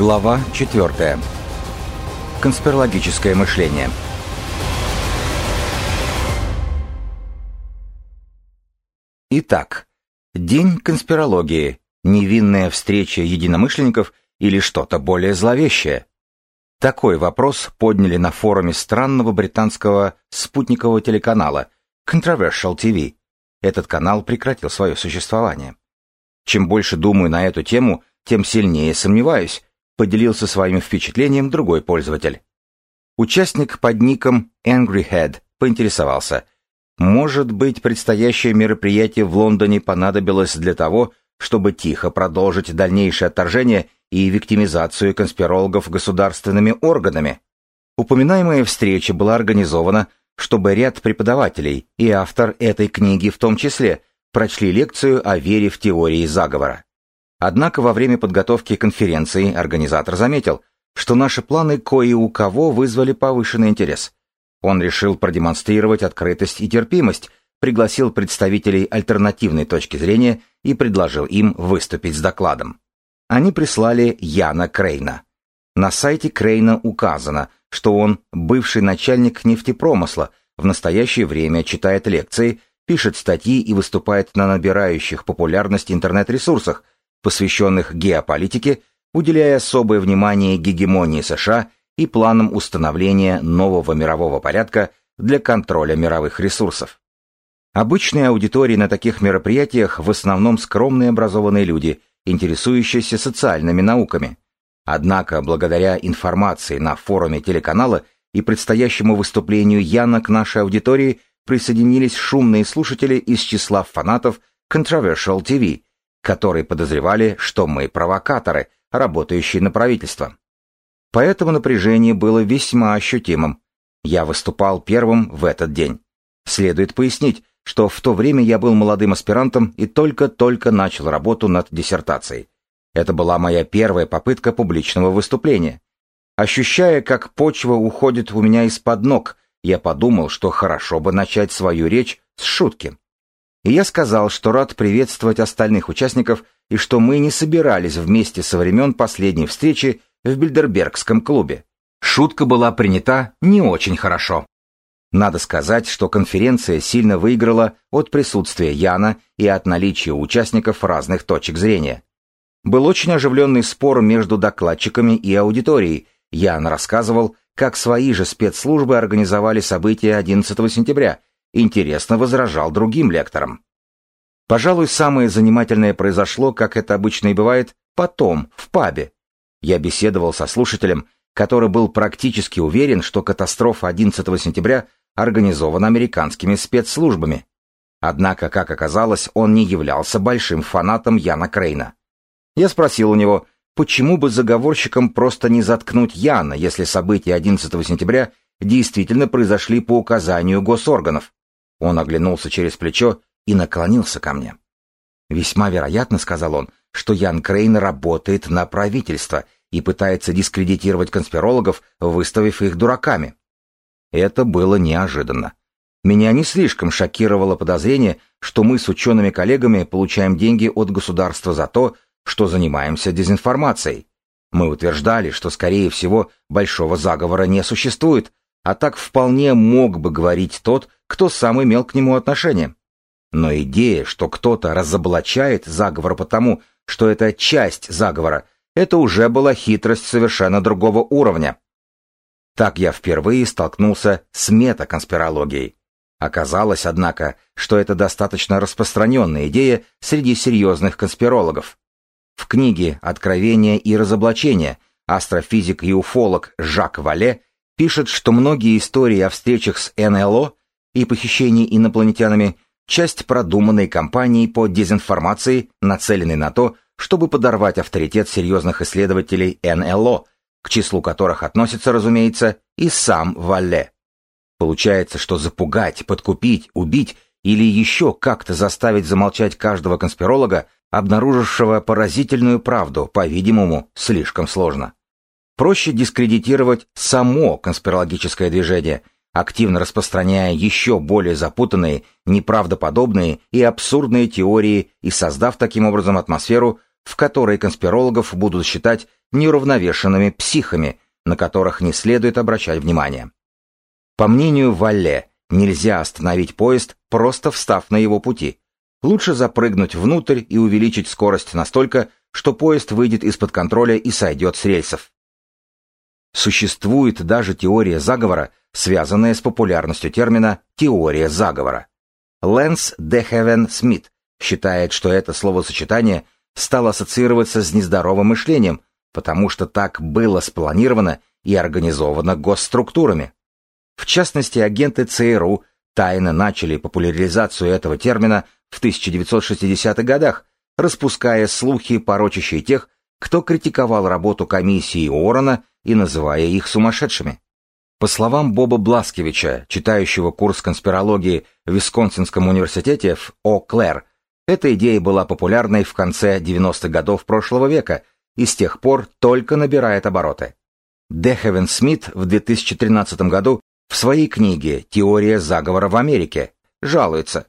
Глава 4. Конспирологическое мышление. Итак, день конспирологии, невинная встреча единомышленников или что-то более зловещее? Такой вопрос подняли на форуме странного британского спутникового телеканала Controversial TV. Этот канал прекратил свое существование. Чем больше думаю на эту тему, тем сильнее сомневаюсь, поделился своим впечатлением другой пользователь. Участник под ником Angry Head поинтересовался, может быть, предстоящее мероприятие в Лондоне понадобилось для того, чтобы тихо продолжить дальнейшее отторжение и виктимизацию конспирологов государственными органами. Упоминаемая встреча была организована, чтобы ряд преподавателей и автор этой книги в том числе прочли лекцию о вере в теории заговора. Однако во время подготовки конференции организатор заметил, что наши планы кое у кого вызвали повышенный интерес. Он решил продемонстрировать открытость и терпимость, пригласил представителей альтернативной точки зрения и предложил им выступить с докладом. Они прислали Яна Крейна. На сайте Крейна указано, что он бывший начальник нефтепромысла, в настоящее время читает лекции, пишет статьи и выступает на набирающих популярность интернет-ресурсах, посвященных геополитике, уделяя особое внимание гегемонии США и планам установления нового мирового порядка для контроля мировых ресурсов. Обычные аудитории на таких мероприятиях в основном скромные образованные люди, интересующиеся социальными науками. Однако, благодаря информации на форуме телеканала и предстоящему выступлению Яна к нашей аудитории присоединились шумные слушатели из числа фанатов Controversial TV – которые подозревали, что мы провокаторы, работающие на правительство. Поэтому напряжение было весьма ощутимым. Я выступал первым в этот день. Следует пояснить, что в то время я был молодым аспирантом и только-только начал работу над диссертацией. Это была моя первая попытка публичного выступления. Ощущая, как почва уходит у меня из-под ног, я подумал, что хорошо бы начать свою речь с шутки. И я сказал, что рад приветствовать остальных участников и что мы не собирались вместе со времен последней встречи в Бильдербергском клубе. Шутка была принята не очень хорошо. Надо сказать, что конференция сильно выиграла от присутствия Яна и от наличия участников разных точек зрения. Был очень оживленный спор между докладчиками и аудиторией. Ян рассказывал, как свои же спецслужбы организовали события 11 сентября – интересно возражал другим лекторам. Пожалуй, самое занимательное произошло, как это обычно и бывает, потом, в пабе. Я беседовал со слушателем, который был практически уверен, что катастрофа 11 сентября организована американскими спецслужбами. Однако, как оказалось, он не являлся большим фанатом Яна Крейна. Я спросил у него, почему бы заговорщикам просто не заткнуть Яна, если события 11 сентября действительно произошли по указанию госорганов. Он оглянулся через плечо и наклонился ко мне. «Весьма вероятно, — сказал он, — что Ян Крейн работает на правительство и пытается дискредитировать конспирологов, выставив их дураками». Это было неожиданно. Меня не слишком шокировало подозрение, что мы с учеными-коллегами получаем деньги от государства за то, что занимаемся дезинформацией. Мы утверждали, что, скорее всего, большого заговора не существует, а так вполне мог бы говорить тот, кто сам имел к нему отношение. Но идея, что кто-то разоблачает заговор потому, что это часть заговора, это уже была хитрость совершенно другого уровня. Так я впервые столкнулся с метаконспирологией. Оказалось, однако, что это достаточно распространенная идея среди серьезных конспирологов. В книге «Откровение и разоблачение» астрофизик и уфолог Жак Вале пишет, что многие истории о встречах с НЛО и похищении инопланетянами – часть продуманной кампании по дезинформации, нацеленной на то, чтобы подорвать авторитет серьезных исследователей НЛО, к числу которых относится, разумеется, и сам Валле. Получается, что запугать, подкупить, убить или еще как-то заставить замолчать каждого конспиролога, обнаружившего поразительную правду, по-видимому, слишком сложно. Проще дискредитировать само конспирологическое движение, активно распространяя еще более запутанные, неправдоподобные и абсурдные теории и создав таким образом атмосферу, в которой конспирологов будут считать неуравновешенными психами, на которых не следует обращать внимание. По мнению Валле, нельзя остановить поезд, просто встав на его пути. Лучше запрыгнуть внутрь и увеличить скорость настолько, что поезд выйдет из-под контроля и сойдет с рельсов. Существует даже теория заговора, связанная с популярностью термина «теория заговора». Лэнс Дехевен Смит считает, что это словосочетание стало ассоциироваться с нездоровым мышлением, потому что так было спланировано и организовано госструктурами. В частности, агенты ЦРУ тайно начали популяризацию этого термина в 1960-х годах, распуская слухи, порочащие тех, кто критиковал работу комиссии Уоррена и называя их сумасшедшими. По словам Боба Бласкевича, читающего курс конспирологии в Висконсинском университете в О-Клэр, эта идея была популярной в конце 90-х годов прошлого века и с тех пор только набирает обороты. Дехевен Смит в 2013 году в своей книге «Теория заговора в Америке» жалуется.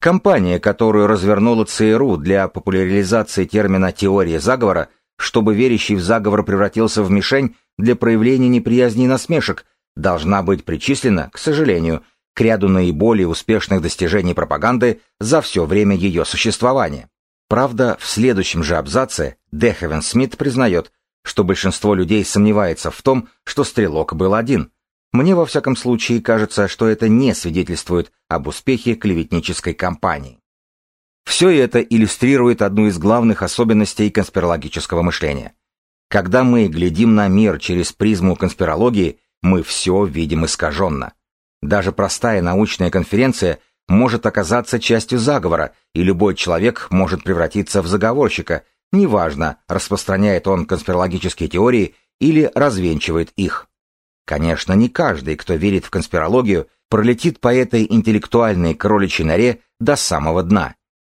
Компания, которую развернула ЦРУ для популяризации термина «теория заговора», чтобы верящий в заговор превратился в мишень для проявления неприязни и насмешек, должна быть причислена, к сожалению, к ряду наиболее успешных достижений пропаганды за все время ее существования. Правда, в следующем же абзаце Дехевен Смит признает, что большинство людей сомневается в том, что стрелок был один. Мне во всяком случае кажется, что это не свидетельствует об успехе клеветнической кампании. Все это иллюстрирует одну из главных особенностей конспирологического мышления. Когда мы глядим на мир через призму конспирологии, мы все видим искаженно. Даже простая научная конференция может оказаться частью заговора, и любой человек может превратиться в заговорщика, неважно, распространяет он конспирологические теории или развенчивает их. Конечно, не каждый, кто верит в конспирологию, пролетит по этой интеллектуальной кроличьей норе до самого дна.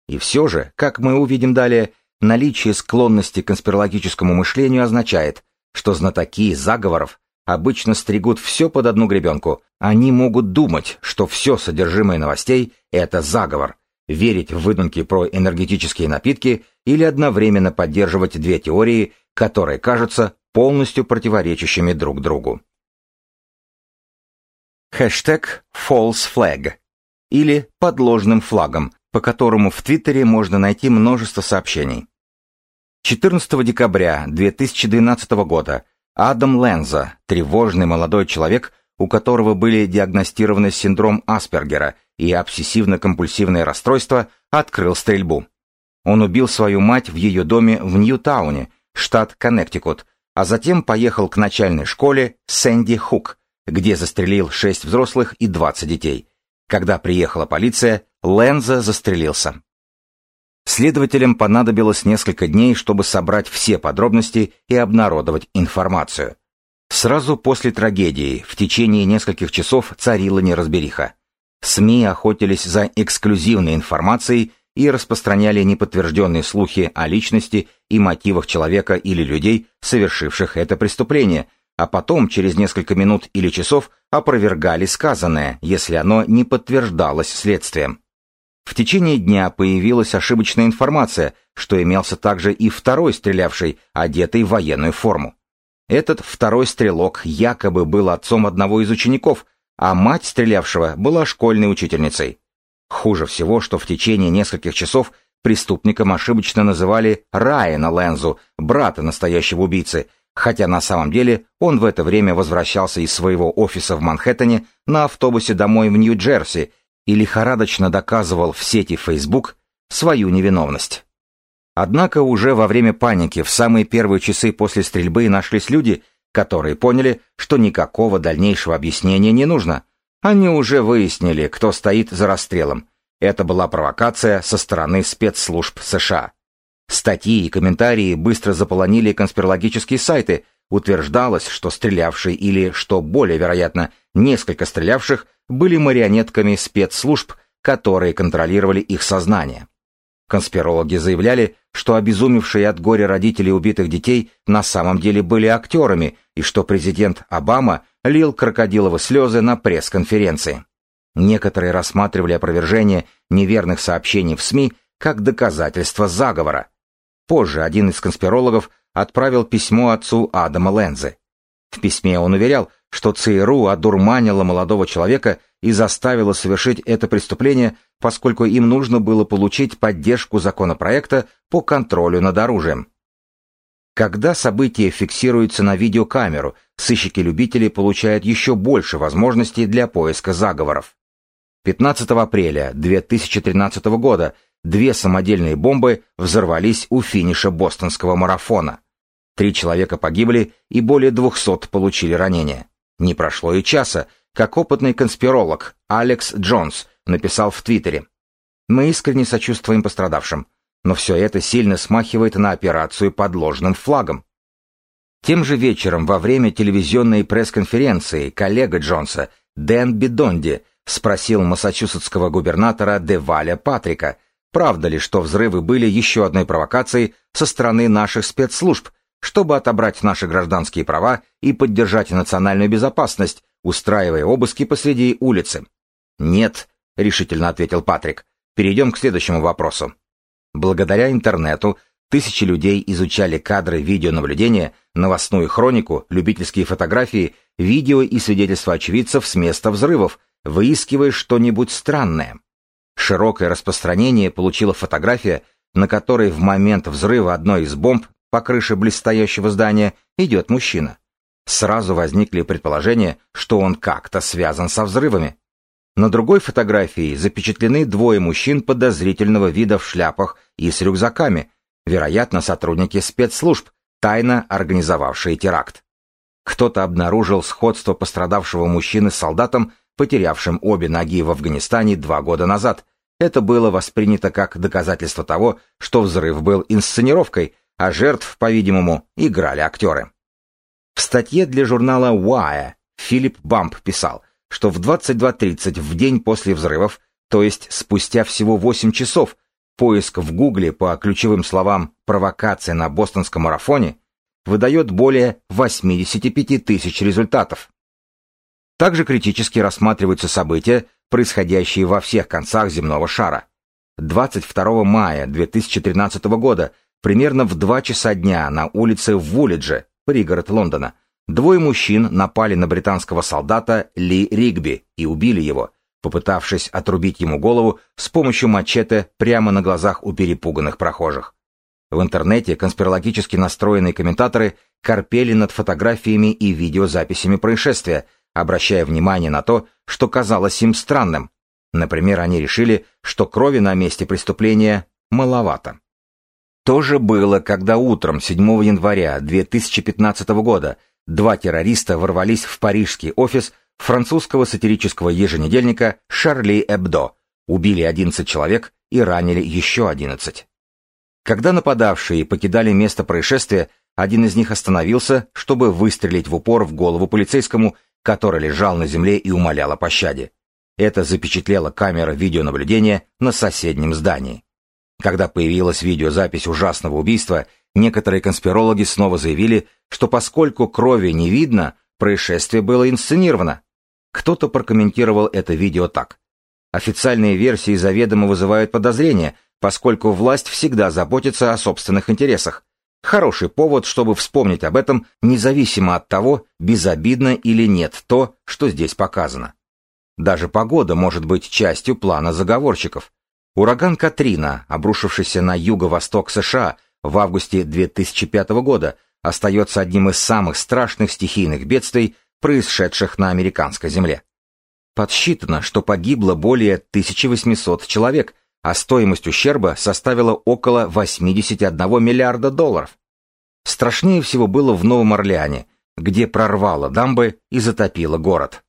И все же, как мы увидим далее, наличие склонности к конспирологическому мышлению означает, что знатоки заговоров обычно стригут все под одну гребенку. Они могут думать, что все содержимое новостей – это заговор, верить в выдумки про энергетические напитки или одновременно поддерживать две теории, которые кажутся полностью противоречащими друг другу. Хэштег false flag или подложным флагом по которому в Твиттере можно найти множество сообщений. 14 декабря 2012 года Адам Ленза, тревожный молодой человек, у которого были диагностированы синдром Аспергера и обсессивно-компульсивное расстройство, открыл стрельбу. Он убил свою мать в ее доме в Ньютауне, штат Коннектикут, а затем поехал к начальной школе Сэнди Хук, где застрелил шесть взрослых и 20 детей. Когда приехала полиция, Ленза застрелился. Следователям понадобилось несколько дней, чтобы собрать все подробности и обнародовать информацию. Сразу после трагедии в течение нескольких часов царила неразбериха. СМИ охотились за эксклюзивной информацией и распространяли неподтвержденные слухи о личности и мотивах человека или людей, совершивших это преступление, а потом, через несколько минут или часов, опровергали сказанное, если оно не подтверждалось следствием. В течение дня появилась ошибочная информация, что имелся также и второй стрелявший, одетый в военную форму. Этот второй стрелок якобы был отцом одного из учеников, а мать стрелявшего была школьной учительницей. Хуже всего, что в течение нескольких часов преступником ошибочно называли Райана Лензу, брата настоящего убийцы, хотя на самом деле он в это время возвращался из своего офиса в Манхэттене на автобусе домой в Нью-Джерси и лихорадочно доказывал в сети Facebook свою невиновность. Однако уже во время паники в самые первые часы после стрельбы нашлись люди, которые поняли, что никакого дальнейшего объяснения не нужно. Они уже выяснили, кто стоит за расстрелом. Это была провокация со стороны спецслужб США. Статьи и комментарии быстро заполонили конспирологические сайты, утверждалось, что стрелявший или, что более вероятно, несколько стрелявших были марионетками спецслужб, которые контролировали их сознание. Конспирологи заявляли, что обезумевшие от горя родители убитых детей на самом деле были актерами и что президент Обама лил крокодиловы слезы на пресс-конференции. Некоторые рассматривали опровержение неверных сообщений в СМИ как доказательство заговора. Позже один из конспирологов отправил письмо отцу Адама Лензе. В письме он уверял, что ЦРУ одурманила молодого человека и заставила совершить это преступление, поскольку им нужно было получить поддержку законопроекта по контролю над оружием. Когда события фиксируются на видеокамеру, сыщики-любители получают еще больше возможностей для поиска заговоров. 15 апреля 2013 года две самодельные бомбы взорвались у финиша бостонского марафона. Три человека погибли и более 200 получили ранения. Не прошло и часа, как опытный конспиролог Алекс Джонс написал в Твиттере. «Мы искренне сочувствуем пострадавшим, но все это сильно смахивает на операцию под ложным флагом». Тем же вечером во время телевизионной пресс-конференции коллега Джонса, Дэн Бидонди, спросил массачусетского губернатора Деваля Патрика, правда ли, что взрывы были еще одной провокацией со стороны наших спецслужб, чтобы отобрать наши гражданские права и поддержать национальную безопасность, устраивая обыски посреди улицы. «Нет», — решительно ответил Патрик. «Перейдем к следующему вопросу. Благодаря интернету тысячи людей изучали кадры видеонаблюдения, новостную хронику, любительские фотографии, видео и свидетельства очевидцев с места взрывов, выискивая что-нибудь странное. Широкое распространение получила фотография, на которой в момент взрыва одной из бомб по крыше близстоящего здания идет мужчина. Сразу возникли предположения, что он как-то связан со взрывами. На другой фотографии запечатлены двое мужчин подозрительного вида в шляпах и с рюкзаками, вероятно, сотрудники спецслужб, тайно организовавшие теракт. Кто-то обнаружил сходство пострадавшего мужчины с солдатом, потерявшим обе ноги в Афганистане два года назад. Это было воспринято как доказательство того, что взрыв был инсценировкой, а жертв, по-видимому, играли актеры. В статье для журнала Wire Филипп Бамп писал, что в 22.30 в день после взрывов, то есть спустя всего 8 часов, поиск в Гугле по ключевым словам «провокация на бостонском марафоне» выдает более 85 тысяч результатов. Также критически рассматриваются события, происходящие во всех концах земного шара. 22 мая 2013 года Примерно в два часа дня на улице Вулидже, пригород Лондона, двое мужчин напали на британского солдата Ли Ригби и убили его, попытавшись отрубить ему голову с помощью мачете прямо на глазах у перепуганных прохожих. В интернете конспирологически настроенные комментаторы корпели над фотографиями и видеозаписями происшествия, обращая внимание на то, что казалось им странным. Например, они решили, что крови на месте преступления маловато. То же было, когда утром 7 января 2015 года два террориста ворвались в парижский офис французского сатирического еженедельника «Шарли Эбдо», убили 11 человек и ранили еще 11. Когда нападавшие покидали место происшествия, один из них остановился, чтобы выстрелить в упор в голову полицейскому, который лежал на земле и умолял о пощаде. Это запечатлела камера видеонаблюдения на соседнем здании. Когда появилась видеозапись ужасного убийства, некоторые конспирологи снова заявили, что поскольку крови не видно, происшествие было инсценировано. Кто-то прокомментировал это видео так. Официальные версии заведомо вызывают подозрения, поскольку власть всегда заботится о собственных интересах. Хороший повод, чтобы вспомнить об этом, независимо от того, безобидно или нет то, что здесь показано. Даже погода может быть частью плана заговорщиков. Ураган Катрина, обрушившийся на юго-восток США в августе 2005 года, остается одним из самых страшных стихийных бедствий, происшедших на американской земле. Подсчитано, что погибло более 1800 человек, а стоимость ущерба составила около 81 миллиарда долларов. Страшнее всего было в Новом Орлеане, где прорвало дамбы и затопило город.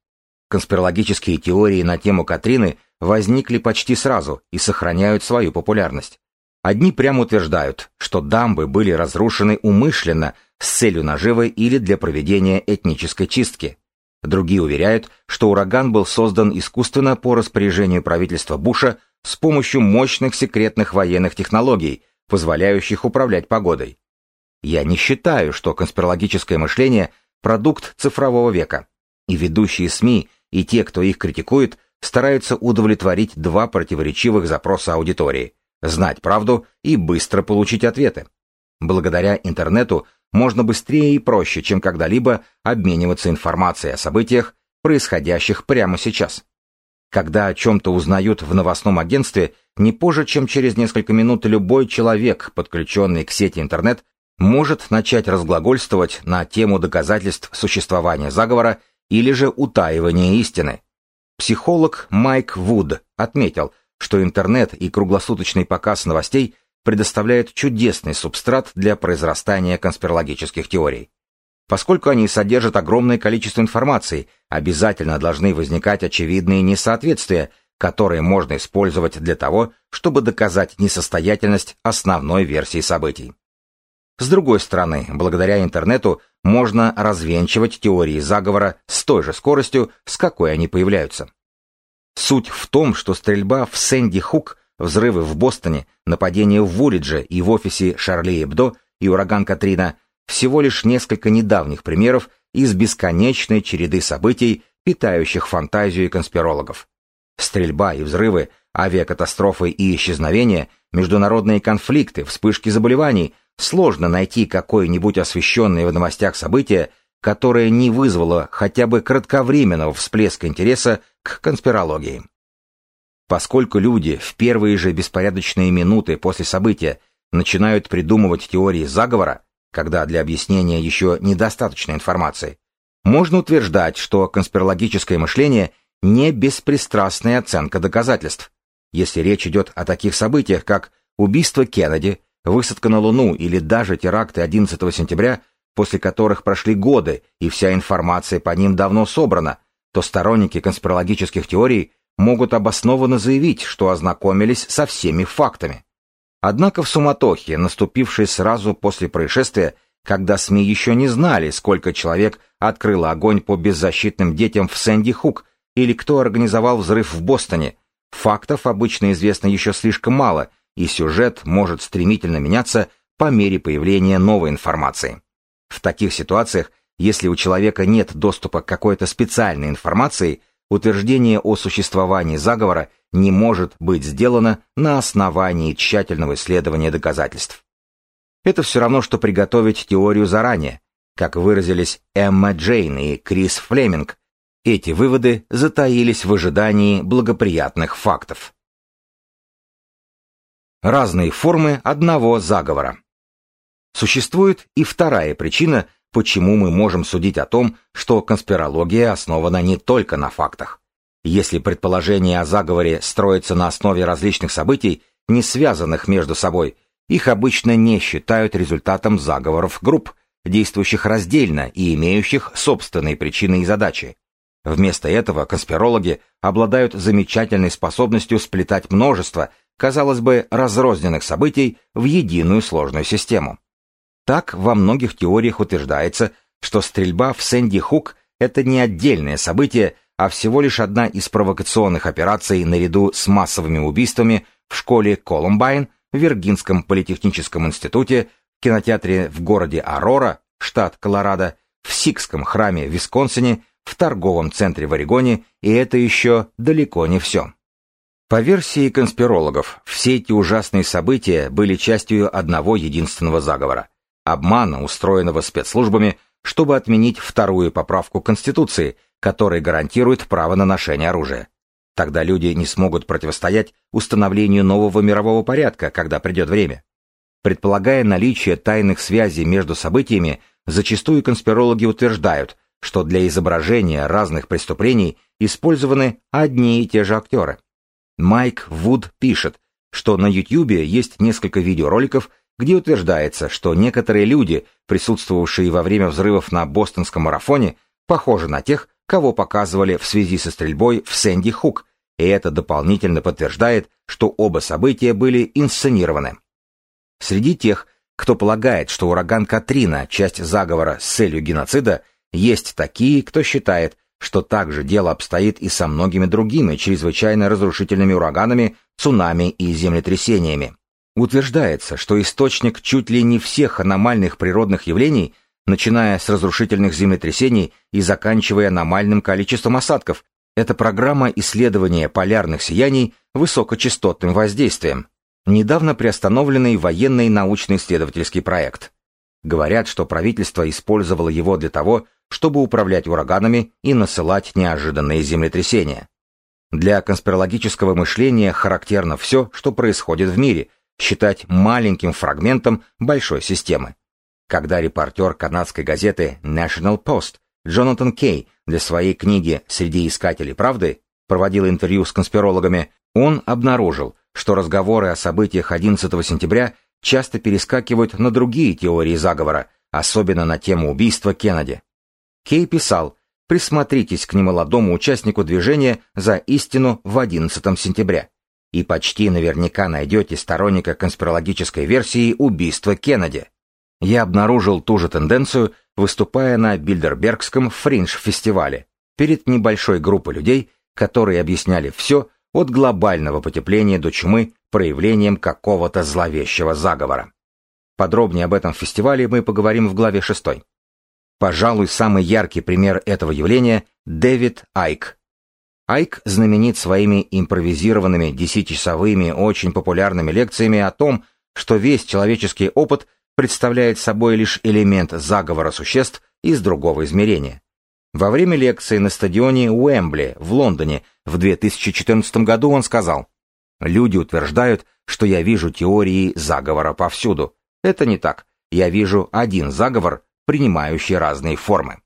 Конспирологические теории на тему Катрины возникли почти сразу и сохраняют свою популярность. Одни прямо утверждают, что дамбы были разрушены умышленно с целью наживы или для проведения этнической чистки. Другие уверяют, что ураган был создан искусственно по распоряжению правительства Буша с помощью мощных секретных военных технологий, позволяющих управлять погодой. Я не считаю, что конспирологическое мышление – продукт цифрового века, и ведущие СМИ, и те, кто их критикует, стараются удовлетворить два противоречивых запроса аудитории – знать правду и быстро получить ответы. Благодаря интернету можно быстрее и проще, чем когда-либо, обмениваться информацией о событиях, происходящих прямо сейчас. Когда о чем-то узнают в новостном агентстве, не позже, чем через несколько минут любой человек, подключенный к сети интернет, может начать разглагольствовать на тему доказательств существования заговора или же утаивания истины. Психолог Майк Вуд отметил, что интернет и круглосуточный показ новостей предоставляют чудесный субстрат для произрастания конспирологических теорий. Поскольку они содержат огромное количество информации, обязательно должны возникать очевидные несоответствия, которые можно использовать для того, чтобы доказать несостоятельность основной версии событий. С другой стороны, благодаря интернету можно развенчивать теории заговора с той же скоростью, с какой они появляются. Суть в том, что стрельба в Сэнди Хук, взрывы в Бостоне, нападения в Вулидже и в офисе Шарли Эбдо и ураган Катрина всего лишь несколько недавних примеров из бесконечной череды событий, питающих фантазию конспирологов. Стрельба и взрывы, авиакатастрофы и исчезновения, международные конфликты, вспышки заболеваний, сложно найти какое-нибудь освещенное в новостях событие, которое не вызвало хотя бы кратковременного всплеска интереса к конспирологии. Поскольку люди в первые же беспорядочные минуты после события начинают придумывать теории заговора, когда для объяснения еще недостаточно информации, можно утверждать, что конспирологическое мышление не беспристрастная оценка доказательств. Если речь идет о таких событиях, как убийство Кеннеди, высадка на Луну или даже теракты 11 сентября, после которых прошли годы и вся информация по ним давно собрана, то сторонники конспирологических теорий могут обоснованно заявить, что ознакомились со всеми фактами. Однако в суматохе, наступившей сразу после происшествия, когда СМИ еще не знали, сколько человек открыло огонь по беззащитным детям в Сэнди-Хук или кто организовал взрыв в Бостоне, фактов обычно известно еще слишком мало, и сюжет может стремительно меняться по мере появления новой информации. В таких ситуациях, если у человека нет доступа к какой-то специальной информации, утверждение о существовании заговора не может быть сделано на основании тщательного исследования доказательств. Это все равно, что приготовить теорию заранее. Как выразились Эмма Джейн и Крис Флеминг, эти выводы затаились в ожидании благоприятных фактов. Разные формы одного заговора. Существует и вторая причина, почему мы можем судить о том, что конспирология основана не только на фактах. Если предположение о заговоре строится на основе различных событий, не связанных между собой, их обычно не считают результатом заговоров групп, действующих раздельно и имеющих собственные причины и задачи. Вместо этого конспирологи обладают замечательной способностью сплетать множество, казалось бы, разрозненных событий в единую сложную систему. Так во многих теориях утверждается, что стрельба в Сэнди-Хук – это не отдельное событие, а всего лишь одна из провокационных операций наряду с массовыми убийствами в школе Колумбайн, в Виргинском политехническом институте, в кинотеатре в городе Арора, штат Колорадо, в Сикском храме в Висконсине, в торговом центре в Орегоне, и это еще далеко не все. По версии конспирологов, все эти ужасные события были частью одного единственного заговора – обмана, устроенного спецслужбами, чтобы отменить вторую поправку Конституции, которая гарантирует право на ношение оружия. Тогда люди не смогут противостоять установлению нового мирового порядка, когда придет время. Предполагая наличие тайных связей между событиями, зачастую конспирологи утверждают, что для изображения разных преступлений использованы одни и те же актеры. Майк Вуд пишет, что на YouTube есть несколько видеороликов, где утверждается, что некоторые люди, присутствовавшие во время взрывов на бостонском марафоне, похожи на тех, кого показывали в связи со стрельбой в Сэнди Хук, и это дополнительно подтверждает, что оба события были инсценированы. Среди тех, кто полагает, что ураган Катрина – часть заговора с целью геноцида, есть такие, кто считает, что так же дело обстоит и со многими другими чрезвычайно разрушительными ураганами, цунами и землетрясениями. Утверждается, что источник чуть ли не всех аномальных природных явлений, начиная с разрушительных землетрясений и заканчивая аномальным количеством осадков, это программа исследования полярных сияний высокочастотным воздействием. недавно приостановленный военный научно-исследовательский проект. Говорят, что правительство использовало его для того, чтобы управлять ураганами и насылать неожиданные землетрясения. Для конспирологического мышления характерно все, что происходит в мире, считать маленьким фрагментом большой системы. Когда репортер канадской газеты National Post Джонатан Кей для своей книги «Среди искателей правды» проводил интервью с конспирологами, он обнаружил, что разговоры о событиях 11 сентября часто перескакивают на другие теории заговора, особенно на тему убийства Кеннеди. Кей писал, присмотритесь к немолодому участнику движения за истину в 11 сентября, и почти наверняка найдете сторонника конспирологической версии убийства Кеннеди. Я обнаружил ту же тенденцию, выступая на Бильдербергском фриндж-фестивале перед небольшой группой людей, которые объясняли все от глобального потепления до чумы проявлением какого-то зловещего заговора. Подробнее об этом фестивале мы поговорим в главе 6. Пожалуй, самый яркий пример этого явления – Дэвид Айк. Айк знаменит своими импровизированными десятичасовыми очень популярными лекциями о том, что весь человеческий опыт представляет собой лишь элемент заговора существ из другого измерения. Во время лекции на стадионе Уэмбли в Лондоне в 2014 году он сказал, «Люди утверждают, что я вижу теории заговора повсюду. Это не так. Я вижу один заговор, принимающий разные формы».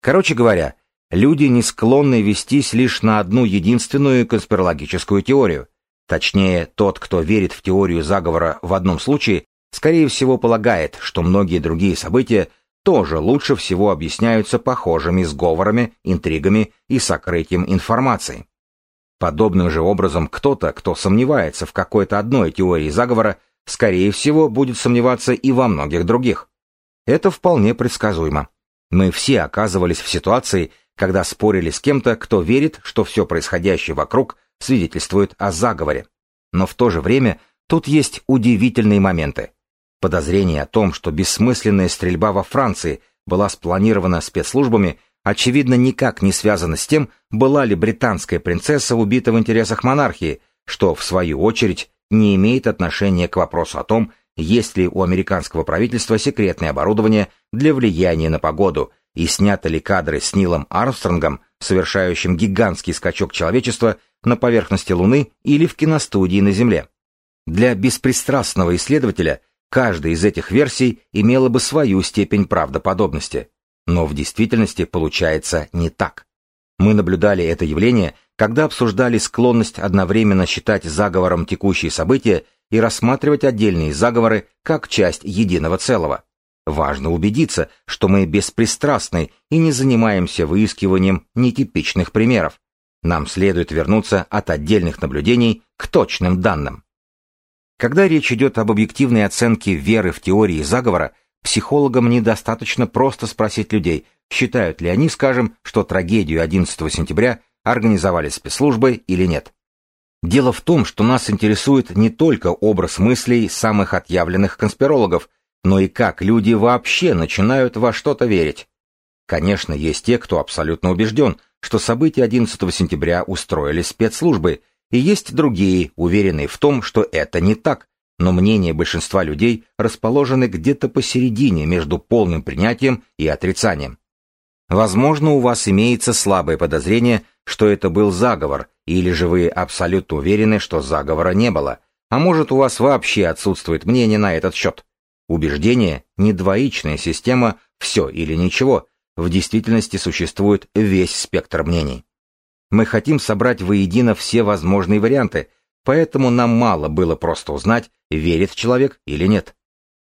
Короче говоря, люди не склонны вестись лишь на одну единственную конспирологическую теорию. Точнее, тот, кто верит в теорию заговора в одном случае, скорее всего полагает, что многие другие события тоже лучше всего объясняются похожими сговорами, интригами и сокрытием информации. Подобным же образом кто-то, кто сомневается в какой-то одной теории заговора, скорее всего будет сомневаться и во многих других. Это вполне предсказуемо. Мы все оказывались в ситуации, когда спорили с кем-то, кто верит, что все происходящее вокруг свидетельствует о заговоре. Но в то же время тут есть удивительные моменты. Подозрение о том, что бессмысленная стрельба во Франции была спланирована спецслужбами, очевидно, никак не связано с тем, была ли британская принцесса убита в интересах монархии, что, в свою очередь, не имеет отношения к вопросу о том, есть ли у американского правительства секретное оборудование для влияния на погоду и сняты ли кадры с Нилом Армстронгом, совершающим гигантский скачок человечества на поверхности Луны или в киностудии на Земле. Для беспристрастного исследователя Каждая из этих версий имела бы свою степень правдоподобности. Но в действительности получается не так. Мы наблюдали это явление, когда обсуждали склонность одновременно считать заговором текущие события и рассматривать отдельные заговоры как часть единого целого. Важно убедиться, что мы беспристрастны и не занимаемся выискиванием нетипичных примеров. Нам следует вернуться от отдельных наблюдений к точным данным. Когда речь идет об объективной оценке веры в теории заговора, психологам недостаточно просто спросить людей, считают ли они, скажем, что трагедию 11 сентября организовали спецслужбы или нет. Дело в том, что нас интересует не только образ мыслей самых отъявленных конспирологов, но и как люди вообще начинают во что-то верить. Конечно, есть те, кто абсолютно убежден, что события 11 сентября устроили спецслужбы, и есть другие, уверенные в том, что это не так, но мнения большинства людей расположены где-то посередине между полным принятием и отрицанием. Возможно, у вас имеется слабое подозрение, что это был заговор, или же вы абсолютно уверены, что заговора не было, а может у вас вообще отсутствует мнение на этот счет. Убеждение – не двоичная система «все или ничего», в действительности существует весь спектр мнений. Мы хотим собрать воедино все возможные варианты, поэтому нам мало было просто узнать, верит человек или нет.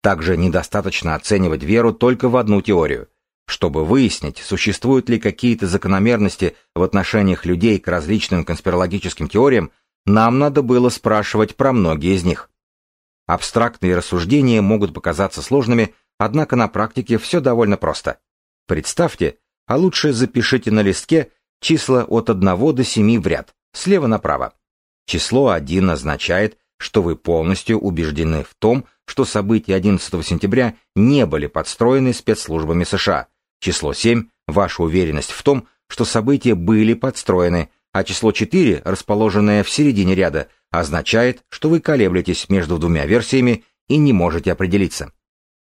Также недостаточно оценивать веру только в одну теорию. Чтобы выяснить, существуют ли какие-то закономерности в отношениях людей к различным конспирологическим теориям, нам надо было спрашивать про многие из них. Абстрактные рассуждения могут показаться сложными, однако на практике все довольно просто. Представьте, а лучше запишите на листке числа от 1 до 7 в ряд, слева направо. Число 1 означает, что вы полностью убеждены в том, что события 11 сентября не были подстроены спецслужбами США. Число 7 – ваша уверенность в том, что события были подстроены, а число 4, расположенное в середине ряда, означает, что вы колеблетесь между двумя версиями и не можете определиться.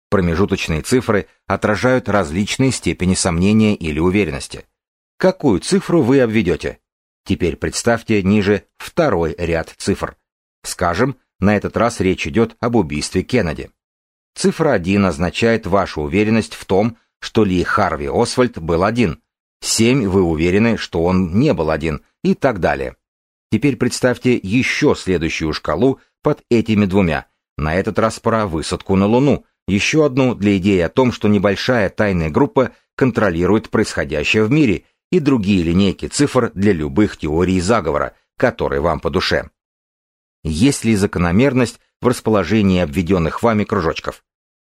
Промежуточные цифры отражают различные степени сомнения или уверенности. Какую цифру вы обведете? Теперь представьте ниже второй ряд цифр. Скажем, на этот раз речь идет об убийстве Кеннеди. Цифра 1 означает вашу уверенность в том, что Ли Харви Освальд был один. 7 вы уверены, что он не был один, и так далее. Теперь представьте еще следующую шкалу под этими двумя. На этот раз про высадку на Луну. Еще одну для идеи о том, что небольшая тайная группа контролирует происходящее в мире, и другие линейки цифр для любых теорий заговора, которые вам по душе. Есть ли закономерность в расположении обведенных вами кружочков?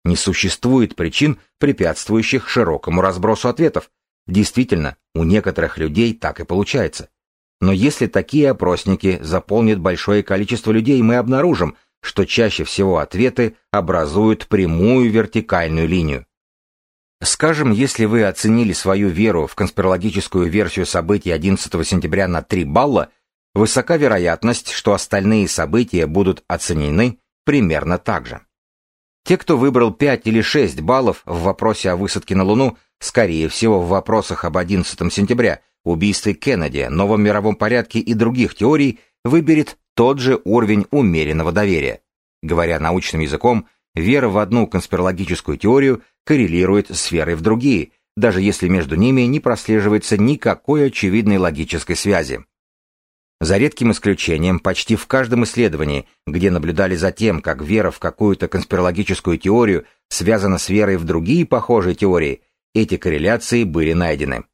Не существует причин, препятствующих широкому разбросу ответов. Действительно, у некоторых людей так и получается. Но если такие опросники заполнят большое количество людей, мы обнаружим, что чаще всего ответы образуют прямую вертикальную линию. Скажем, если вы оценили свою веру в конспирологическую версию событий 11 сентября на 3 балла, высока вероятность, что остальные события будут оценены примерно так же. Те, кто выбрал 5 или 6 баллов в вопросе о высадке на Луну, скорее всего в вопросах об 11 сентября – убийстве Кеннеди, новом мировом порядке и других теорий выберет тот же уровень умеренного доверия. Говоря научным языком, вера в одну конспирологическую теорию коррелирует с верой в другие, даже если между ними не прослеживается никакой очевидной логической связи. За редким исключением, почти в каждом исследовании, где наблюдали за тем, как вера в какую-то конспирологическую теорию связана с верой в другие похожие теории, эти корреляции были найдены.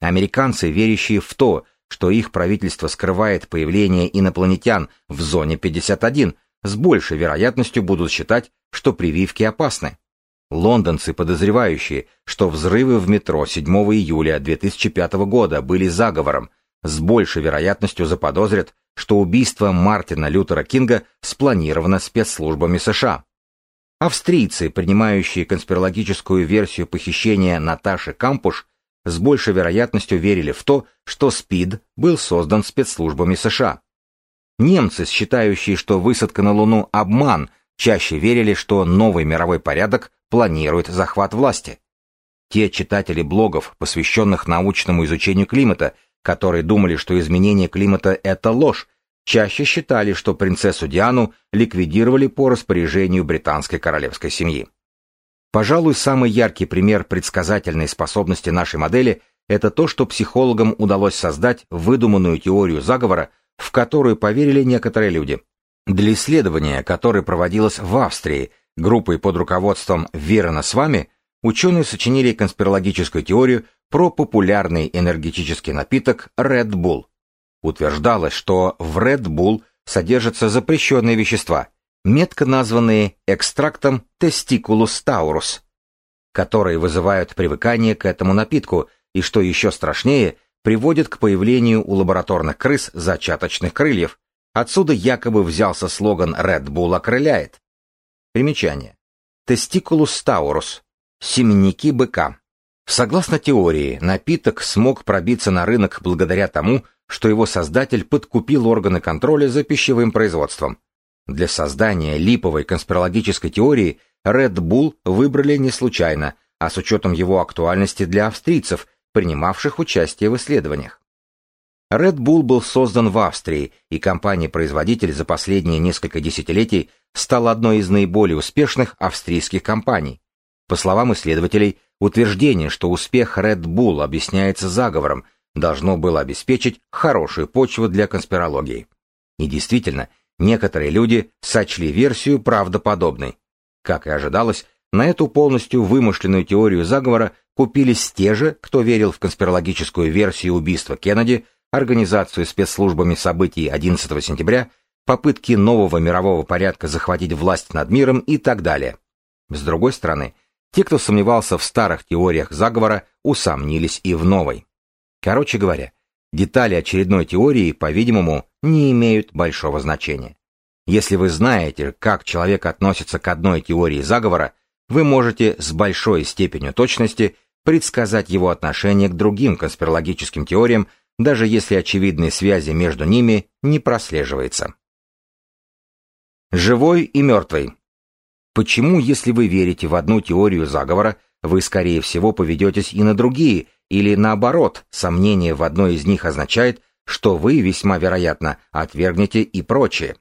Американцы, верящие в то, что их правительство скрывает появление инопланетян в зоне 51, с большей вероятностью будут считать, что прививки опасны. Лондонцы, подозревающие, что взрывы в метро 7 июля 2005 года были заговором, с большей вероятностью заподозрят, что убийство Мартина Лютера Кинга спланировано спецслужбами США. Австрийцы, принимающие конспирологическую версию похищения Наташи Кампуш, с большей вероятностью верили в то, что СПИД был создан спецслужбами США. Немцы, считающие, что высадка на Луну – обман, чаще верили, что новый мировой порядок планирует захват власти. Те читатели блогов, посвященных научному изучению климата, которые думали, что изменение климата – это ложь, чаще считали, что принцессу Диану ликвидировали по распоряжению британской королевской семьи. Пожалуй, самый яркий пример предсказательной способности нашей модели – это то, что психологам удалось создать выдуманную теорию заговора, в которую поверили некоторые люди. Для исследования, которое проводилось в Австрии группой под руководством Верона с вами, ученые сочинили конспирологическую теорию про популярный энергетический напиток Red Bull. Утверждалось, что в Red Bull содержатся запрещенные вещества – метко названные экстрактом Testiculus taurus, которые вызывают привыкание к этому напитку и, что еще страшнее, приводят к появлению у лабораторных крыс зачаточных крыльев. Отсюда якобы взялся слоган Red Bull окрыляет. Примечание. Testiculus taurus. Семенники быка. Согласно теории, напиток смог пробиться на рынок благодаря тому, что его создатель подкупил органы контроля за пищевым производством. Для создания липовой конспирологической теории Red Bull выбрали не случайно, а с учетом его актуальности для австрийцев, принимавших участие в исследованиях. Red Bull был создан в Австрии, и компания-производитель за последние несколько десятилетий стала одной из наиболее успешных австрийских компаний. По словам исследователей, утверждение, что успех Red Bull объясняется заговором, должно было обеспечить хорошую почву для конспирологии. И действительно, Некоторые люди сочли версию правдоподобной. Как и ожидалось, на эту полностью вымышленную теорию заговора купились те же, кто верил в конспирологическую версию убийства Кеннеди, организацию спецслужбами событий 11 сентября, попытки нового мирового порядка захватить власть над миром и так далее. С другой стороны, те, кто сомневался в старых теориях заговора, усомнились и в новой. Короче говоря, Детали очередной теории, по-видимому, не имеют большого значения. Если вы знаете, как человек относится к одной теории заговора, вы можете с большой степенью точности предсказать его отношение к другим конспирологическим теориям, даже если очевидной связи между ними не прослеживается. Живой и мертвый. Почему, если вы верите в одну теорию заговора, вы, скорее всего, поведетесь и на другие, или наоборот, сомнение в одной из них означает, что вы, весьма вероятно, отвергнете и прочее?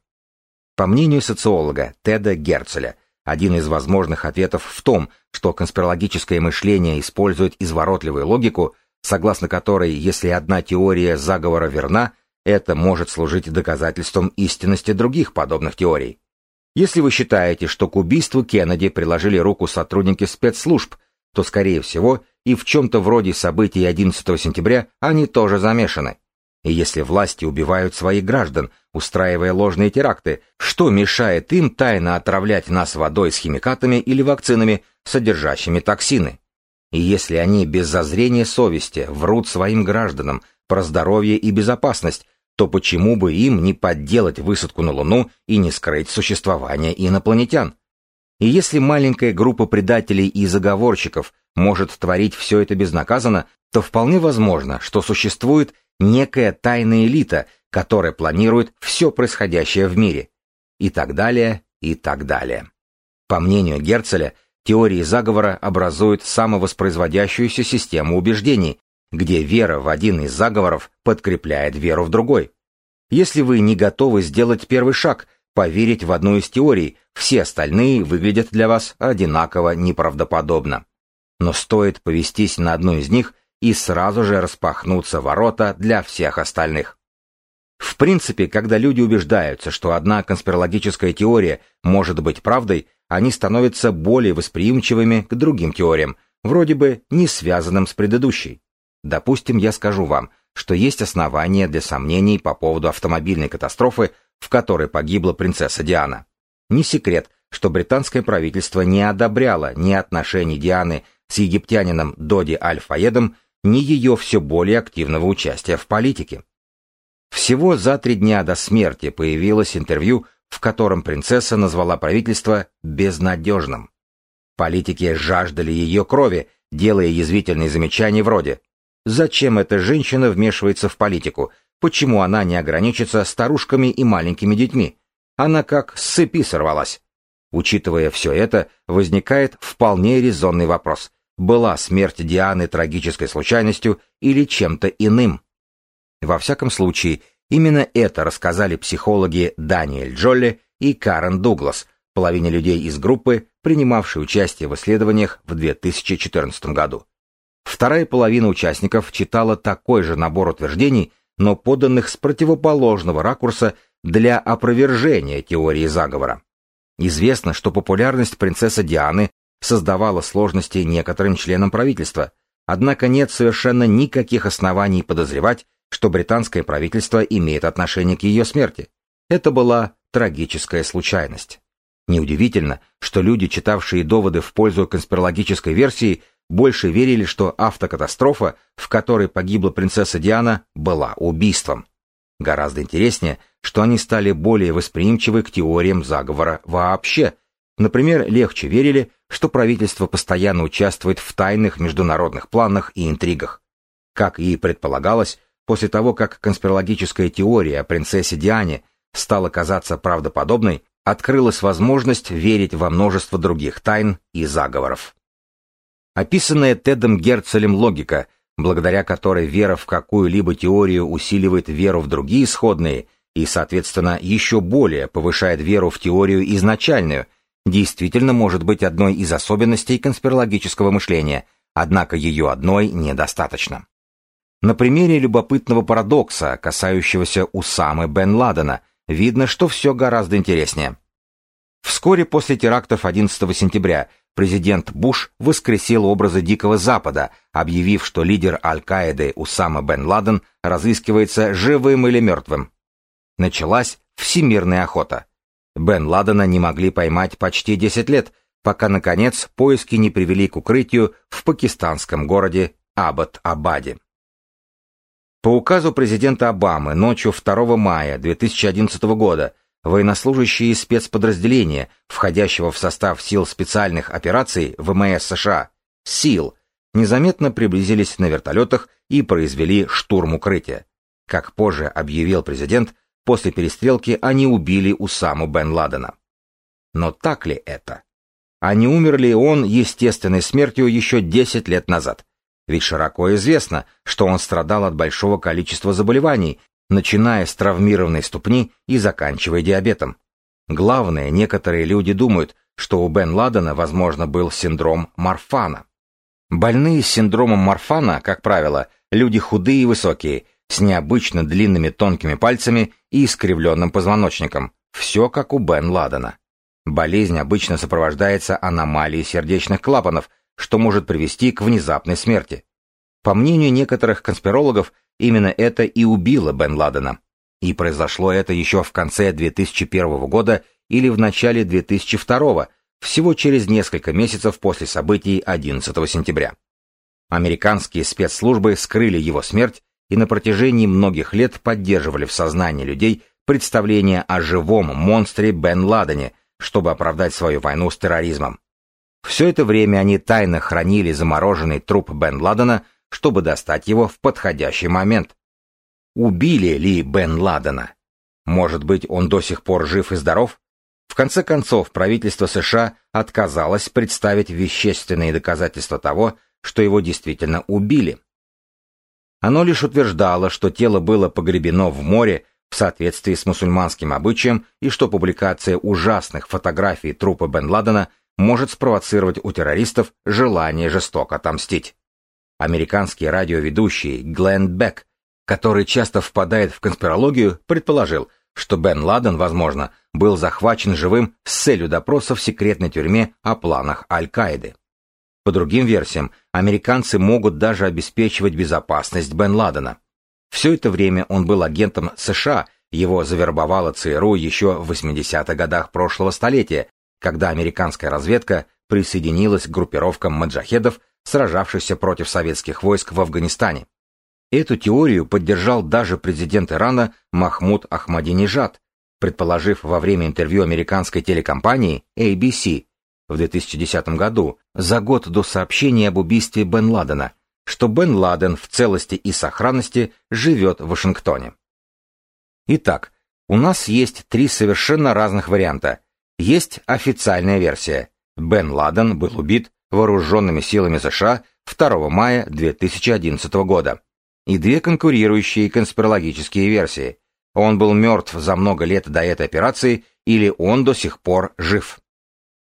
По мнению социолога Теда Герцеля, один из возможных ответов в том, что конспирологическое мышление использует изворотливую логику, согласно которой, если одна теория заговора верна, это может служить доказательством истинности других подобных теорий. Если вы считаете, что к убийству Кеннеди приложили руку сотрудники спецслужб, то, скорее всего, и в чем-то вроде событий 11 сентября они тоже замешаны. И если власти убивают своих граждан, устраивая ложные теракты, что мешает им тайно отравлять нас водой с химикатами или вакцинами, содержащими токсины? И если они без зазрения совести врут своим гражданам про здоровье и безопасность, то почему бы им не подделать высадку на Луну и не скрыть существование инопланетян? И если маленькая группа предателей и заговорщиков может творить все это безнаказанно, то вполне возможно, что существует некая тайная элита, которая планирует все происходящее в мире. И так далее, и так далее. По мнению Герцеля, теории заговора образуют самовоспроизводящуюся систему убеждений, где вера в один из заговоров подкрепляет веру в другой. Если вы не готовы сделать первый шаг, поверить в одну из теорий, все остальные выглядят для вас одинаково неправдоподобно. Но стоит повестись на одну из них, и сразу же распахнутся ворота для всех остальных. В принципе, когда люди убеждаются, что одна конспирологическая теория может быть правдой, они становятся более восприимчивыми к другим теориям, вроде бы не связанным с предыдущей. Допустим, я скажу вам, что есть основания для сомнений по поводу автомобильной катастрофы, в которой погибла принцесса Диана. Не секрет, что британское правительство не одобряло ни отношений Дианы с египтянином Доди Аль-Фаедом, ни ее все более активного участия в политике. Всего за три дня до смерти появилось интервью, в котором принцесса назвала правительство безнадежным. Политики жаждали ее крови, делая язвительные замечания вроде «Зачем эта женщина вмешивается в политику? Почему она не ограничится старушками и маленькими детьми? Она как с цепи сорвалась». Учитывая все это, возникает вполне резонный вопрос. Была смерть Дианы трагической случайностью или чем-то иным? Во всяком случае, именно это рассказали психологи Даниэль Джолли и Карен Дуглас, половине людей из группы, принимавшей участие в исследованиях в 2014 году. Вторая половина участников читала такой же набор утверждений, но поданных с противоположного ракурса для опровержения теории заговора. Известно, что популярность принцессы Дианы создавала сложности некоторым членам правительства, однако нет совершенно никаких оснований подозревать, что британское правительство имеет отношение к ее смерти. Это была трагическая случайность. Неудивительно, что люди, читавшие доводы в пользу конспирологической версии, больше верили, что автокатастрофа, в которой погибла принцесса Диана, была убийством. Гораздо интереснее, что они стали более восприимчивы к теориям заговора вообще. Например, легче верили, что правительство постоянно участвует в тайных международных планах и интригах. Как и предполагалось, После того, как конспирологическая теория о принцессе Диане стала казаться правдоподобной, открылась возможность верить во множество других тайн и заговоров. Описанная Тедом Герцелем логика, благодаря которой вера в какую-либо теорию усиливает веру в другие исходные и, соответственно, еще более повышает веру в теорию изначальную, действительно может быть одной из особенностей конспирологического мышления, однако ее одной недостаточно. На примере любопытного парадокса, касающегося Усамы бен Ладена, видно, что все гораздо интереснее. Вскоре после терактов 11 сентября президент Буш воскресил образы Дикого Запада, объявив, что лидер Аль-Каиды Усама бен Ладен разыскивается живым или мертвым. Началась всемирная охота. Бен Ладена не могли поймать почти 10 лет, пока, наконец, поиски не привели к укрытию в пакистанском городе Абад-Абаде. По указу президента Обамы ночью 2 мая 2011 года военнослужащие спецподразделения, входящего в состав сил специальных операций ВМС США, СИЛ, незаметно приблизились на вертолетах и произвели штурм укрытия. Как позже объявил президент, после перестрелки они убили Усаму бен Ладена. Но так ли это? А не умер ли он естественной смертью еще 10 лет назад? Ведь широко известно, что он страдал от большого количества заболеваний, начиная с травмированной ступни и заканчивая диабетом. Главное, некоторые люди думают, что у Бен Ладена, возможно, был синдром Марфана. Больные с синдромом Марфана, как правило, люди худые и высокие, с необычно длинными тонкими пальцами и искривленным позвоночником. Все как у Бен Ладена. Болезнь обычно сопровождается аномалией сердечных клапанов, что может привести к внезапной смерти. По мнению некоторых конспирологов, именно это и убило Бен Ладена. И произошло это еще в конце 2001 года или в начале 2002, всего через несколько месяцев после событий 11 сентября. Американские спецслужбы скрыли его смерть и на протяжении многих лет поддерживали в сознании людей представление о живом монстре Бен Ладене, чтобы оправдать свою войну с терроризмом. Все это время они тайно хранили замороженный труп Бен Ладена, чтобы достать его в подходящий момент. Убили ли Бен Ладена? Может быть, он до сих пор жив и здоров? В конце концов, правительство США отказалось представить вещественные доказательства того, что его действительно убили. Оно лишь утверждало, что тело было погребено в море в соответствии с мусульманским обычаем и что публикация ужасных фотографий трупа Бен Ладена может спровоцировать у террористов желание жестоко отомстить. Американский радиоведущий Глен Бек, который часто впадает в конспирологию, предположил, что Бен Ладен, возможно, был захвачен живым с целью допроса в секретной тюрьме о планах Аль-Каиды. По другим версиям, американцы могут даже обеспечивать безопасность Бен Ладена. Все это время он был агентом США, его завербовала ЦРУ еще в 80-х годах прошлого столетия, когда американская разведка присоединилась к группировкам маджахедов, сражавшихся против советских войск в Афганистане. Эту теорию поддержал даже президент Ирана Махмуд Ахмадинежад, предположив во время интервью американской телекомпании ABC в 2010 году, за год до сообщения об убийстве Бен Ладена, что Бен Ладен в целости и сохранности живет в Вашингтоне. Итак, у нас есть три совершенно разных варианта. Есть официальная версия. Бен Ладен был убит вооруженными силами США 2 мая 2011 года. И две конкурирующие конспирологические версии. Он был мертв за много лет до этой операции или он до сих пор жив.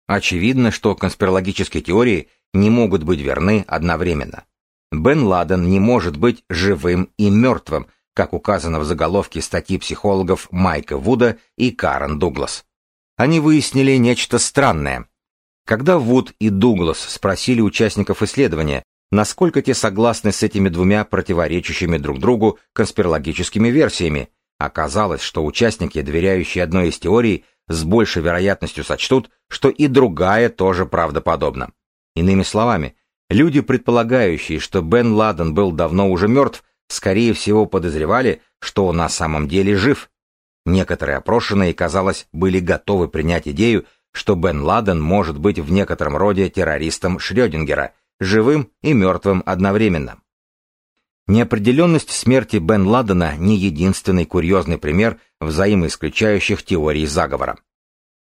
Очевидно, что конспирологические теории не могут быть верны одновременно. Бен Ладен не может быть живым и мертвым, как указано в заголовке статьи психологов Майка Вуда и Карен Дуглас. Они выяснили нечто странное. Когда Вуд и Дуглас спросили участников исследования, насколько те согласны с этими двумя противоречащими друг другу конспирологическими версиями, оказалось, что участники, доверяющие одной из теорий, с большей вероятностью сочтут, что и другая тоже правдоподобна. Иными словами, люди, предполагающие, что Бен Ладен был давно уже мертв, скорее всего подозревали, что он на самом деле жив. Некоторые опрошенные, казалось, были готовы принять идею, что Бен Ладен может быть в некотором роде террористом Шрёдингера, живым и мертвым одновременно. Неопределенность смерти Бен Ладена не единственный курьезный пример взаимоисключающих теорий заговора.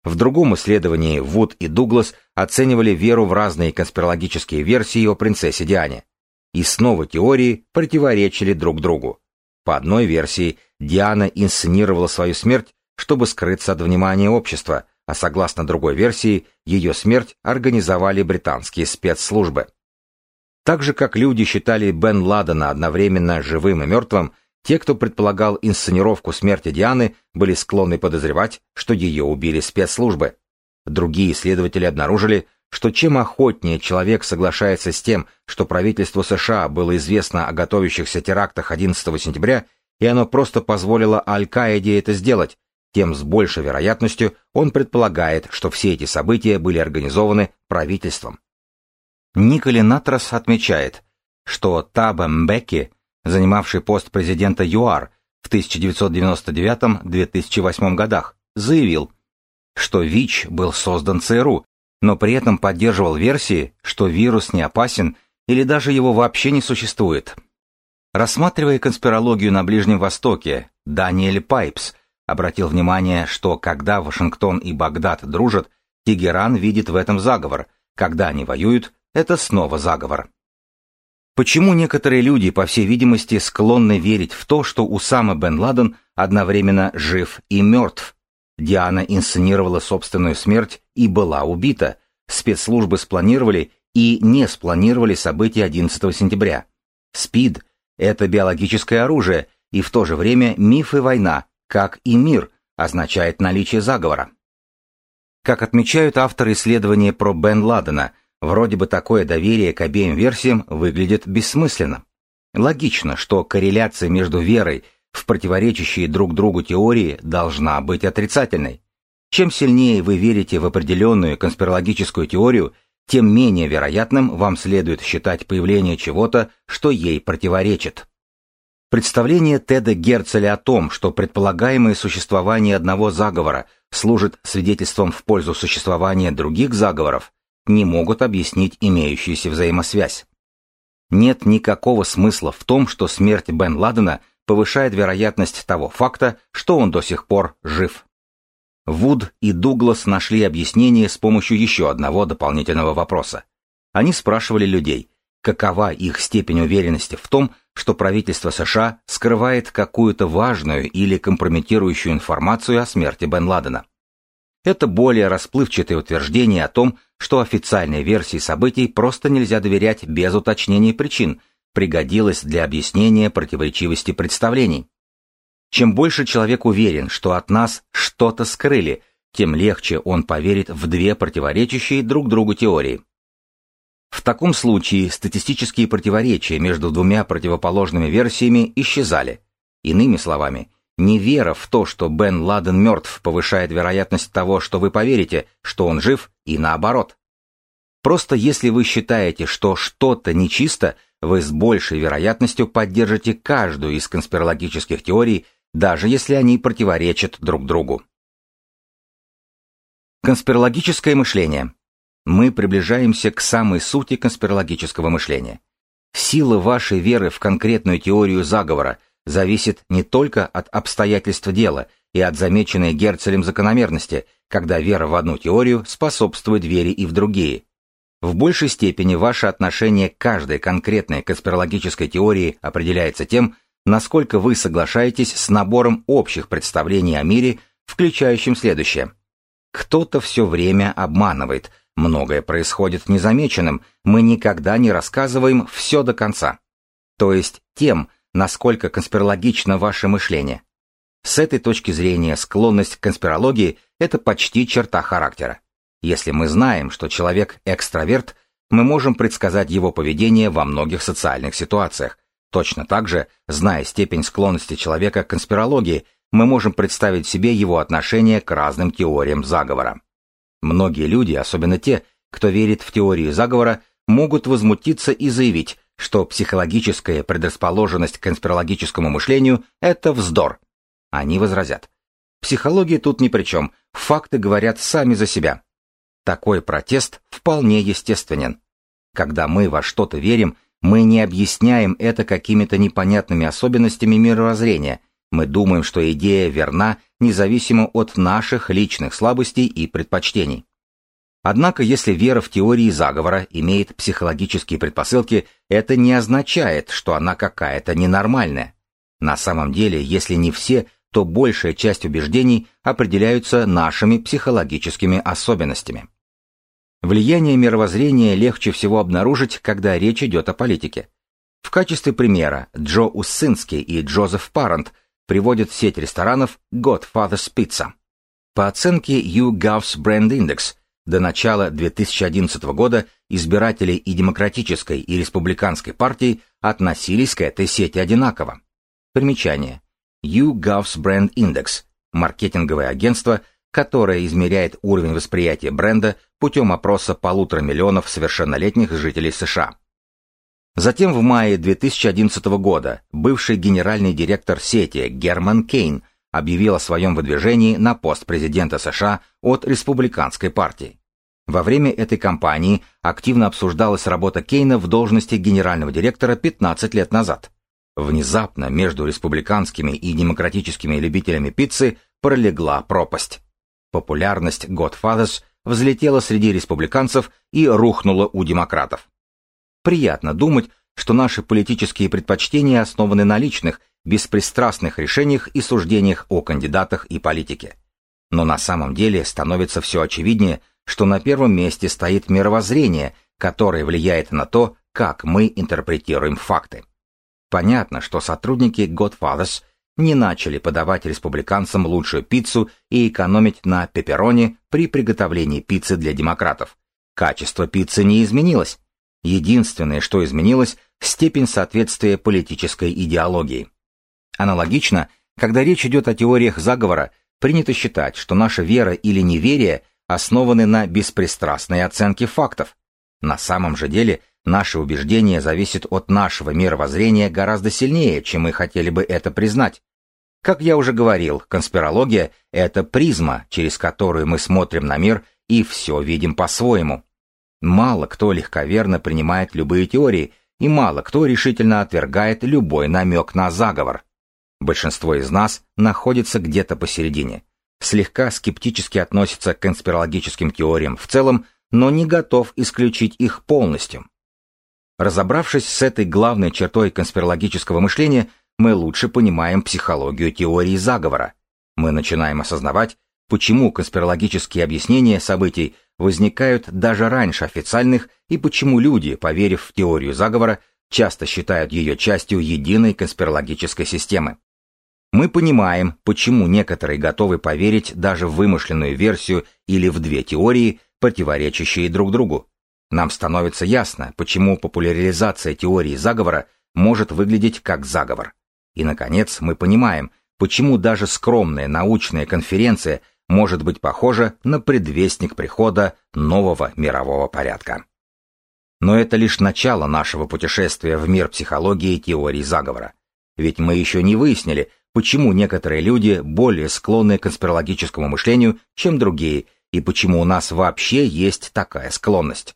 В другом исследовании Вуд и Дуглас оценивали веру в разные конспирологические версии о принцессе Диане. И снова теории противоречили друг другу. По одной версии, Диана инсценировала свою смерть, чтобы скрыться от внимания общества, а согласно другой версии, ее смерть организовали британские спецслужбы. Так же, как люди считали Бен Ладена одновременно живым и мертвым, те, кто предполагал инсценировку смерти Дианы, были склонны подозревать, что ее убили спецслужбы. Другие исследователи обнаружили, что чем охотнее человек соглашается с тем, что правительству США было известно о готовящихся терактах 11 сентября, и оно просто позволило Аль-Каиде это сделать, тем с большей вероятностью он предполагает, что все эти события были организованы правительством. Николи Натрос отмечает, что Таба Мбеки, занимавший пост президента ЮАР в 1999-2008 годах, заявил, что ВИЧ был создан ЦРУ, но при этом поддерживал версии, что вирус не опасен или даже его вообще не существует. Рассматривая конспирологию на Ближнем Востоке, Даниэль Пайпс обратил внимание, что когда Вашингтон и Багдад дружат, Тегеран видит в этом заговор. Когда они воюют, это снова заговор. Почему некоторые люди, по всей видимости, склонны верить в то, что Усама бен Ладен одновременно жив и мертв? Диана инсценировала собственную смерть и была убита. Спецслужбы спланировали и не спланировали события 11 сентября. СПИД – это биологическое оружие, и в то же время миф и война, как и мир, означает наличие заговора. Как отмечают авторы исследования про Бен Ладена, вроде бы такое доверие к обеим версиям выглядит бессмысленно. Логично, что корреляция между верой в противоречащие друг другу теории должна быть отрицательной. Чем сильнее вы верите в определенную конспирологическую теорию, тем менее вероятным вам следует считать появление чего-то, что ей противоречит. Представление Теда Герцеля о том, что предполагаемое существование одного заговора служит свидетельством в пользу существования других заговоров, не могут объяснить имеющуюся взаимосвязь. Нет никакого смысла в том, что смерть Бен Ладена повышает вероятность того факта, что он до сих пор жив. Вуд и Дуглас нашли объяснение с помощью еще одного дополнительного вопроса. Они спрашивали людей, какова их степень уверенности в том, что правительство США скрывает какую-то важную или компрометирующую информацию о смерти Бен Ладена. Это более расплывчатое утверждение о том, что официальной версии событий просто нельзя доверять без уточнения причин, пригодилось для объяснения противоречивости представлений. Чем больше человек уверен, что от нас что-то скрыли, тем легче он поверит в две противоречащие друг другу теории. В таком случае статистические противоречия между двумя противоположными версиями исчезали. Иными словами, не вера в то, что Бен Ладен мертв, повышает вероятность того, что вы поверите, что он жив, и наоборот. Просто если вы считаете, что что-то нечисто, вы с большей вероятностью поддержите каждую из конспирологических теорий, даже если они противоречат друг другу. Конспирологическое мышление. Мы приближаемся к самой сути конспирологического мышления. Сила вашей веры в конкретную теорию заговора зависит не только от обстоятельств дела и от замеченной Герцелем закономерности, когда вера в одну теорию способствует вере и в другие. В большей степени ваше отношение к каждой конкретной конспирологической теории определяется тем, насколько вы соглашаетесь с набором общих представлений о мире, включающим следующее. Кто-то все время обманывает, многое происходит незамеченным, мы никогда не рассказываем все до конца. То есть тем, насколько конспирологично ваше мышление. С этой точки зрения склонность к конспирологии – это почти черта характера. Если мы знаем, что человек экстраверт, мы можем предсказать его поведение во многих социальных ситуациях, Точно так же, зная степень склонности человека к конспирологии, мы можем представить себе его отношение к разным теориям заговора. Многие люди, особенно те, кто верит в теорию заговора, могут возмутиться и заявить, что психологическая предрасположенность к конспирологическому мышлению – это вздор. Они возразят. Психология тут ни при чем, факты говорят сами за себя. Такой протест вполне естественен. Когда мы во что-то верим – мы не объясняем это какими-то непонятными особенностями мировоззрения. Мы думаем, что идея верна независимо от наших личных слабостей и предпочтений. Однако, если вера в теории заговора имеет психологические предпосылки, это не означает, что она какая-то ненормальная. На самом деле, если не все, то большая часть убеждений определяются нашими психологическими особенностями. Влияние мировоззрения легче всего обнаружить, когда речь идет о политике. В качестве примера Джо Уссинский и Джозеф Парент приводят сеть ресторанов Godfather's Pizza. По оценке YouGov's Brand Index, до начала 2011 года избиратели и Демократической, и Республиканской партий относились к этой сети одинаково. Примечание. YouGov's Brand Index – маркетинговое агентство – которая измеряет уровень восприятия бренда путем опроса полутора миллионов совершеннолетних жителей США. Затем в мае 2011 года бывший генеральный директор сети Герман Кейн объявил о своем выдвижении на пост президента США от республиканской партии. Во время этой кампании активно обсуждалась работа Кейна в должности генерального директора 15 лет назад. Внезапно между республиканскими и демократическими любителями пиццы пролегла пропасть. Популярность Godfathers взлетела среди республиканцев и рухнула у демократов. Приятно думать, что наши политические предпочтения основаны на личных, беспристрастных решениях и суждениях о кандидатах и политике. Но на самом деле становится все очевиднее, что на первом месте стоит мировоззрение, которое влияет на то, как мы интерпретируем факты. Понятно, что сотрудники Godfathers не начали подавать республиканцам лучшую пиццу и экономить на пепперони при приготовлении пиццы для демократов. Качество пиццы не изменилось. Единственное, что изменилось, степень соответствия политической идеологии. Аналогично, когда речь идет о теориях заговора, принято считать, что наша вера или неверие основаны на беспристрастной оценке фактов. На самом же деле, наше убеждение зависит от нашего мировоззрения гораздо сильнее, чем мы хотели бы это признать. Как я уже говорил, конспирология — это призма, через которую мы смотрим на мир и все видим по-своему. Мало кто легковерно принимает любые теории, и мало кто решительно отвергает любой намек на заговор. Большинство из нас находится где-то посередине, слегка скептически относится к конспирологическим теориям в целом, но не готов исключить их полностью. Разобравшись с этой главной чертой конспирологического мышления, мы лучше понимаем психологию теории заговора. Мы начинаем осознавать, почему конспирологические объяснения событий возникают даже раньше официальных и почему люди, поверив в теорию заговора, часто считают ее частью единой конспирологической системы. Мы понимаем, почему некоторые готовы поверить даже в вымышленную версию или в две теории, противоречащие друг другу. Нам становится ясно, почему популяризация теории заговора может выглядеть как заговор. И, наконец, мы понимаем, почему даже скромная научная конференция может быть похожа на предвестник прихода нового мирового порядка. Но это лишь начало нашего путешествия в мир психологии и теории заговора. Ведь мы еще не выяснили, почему некоторые люди более склонны к конспирологическому мышлению, чем другие, и почему у нас вообще есть такая склонность.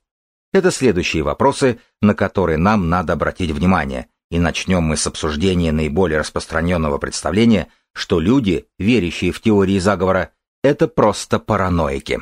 Это следующие вопросы, на которые нам надо обратить внимание, и начнем мы с обсуждения наиболее распространенного представления, что люди, верящие в теории заговора, это просто параноики.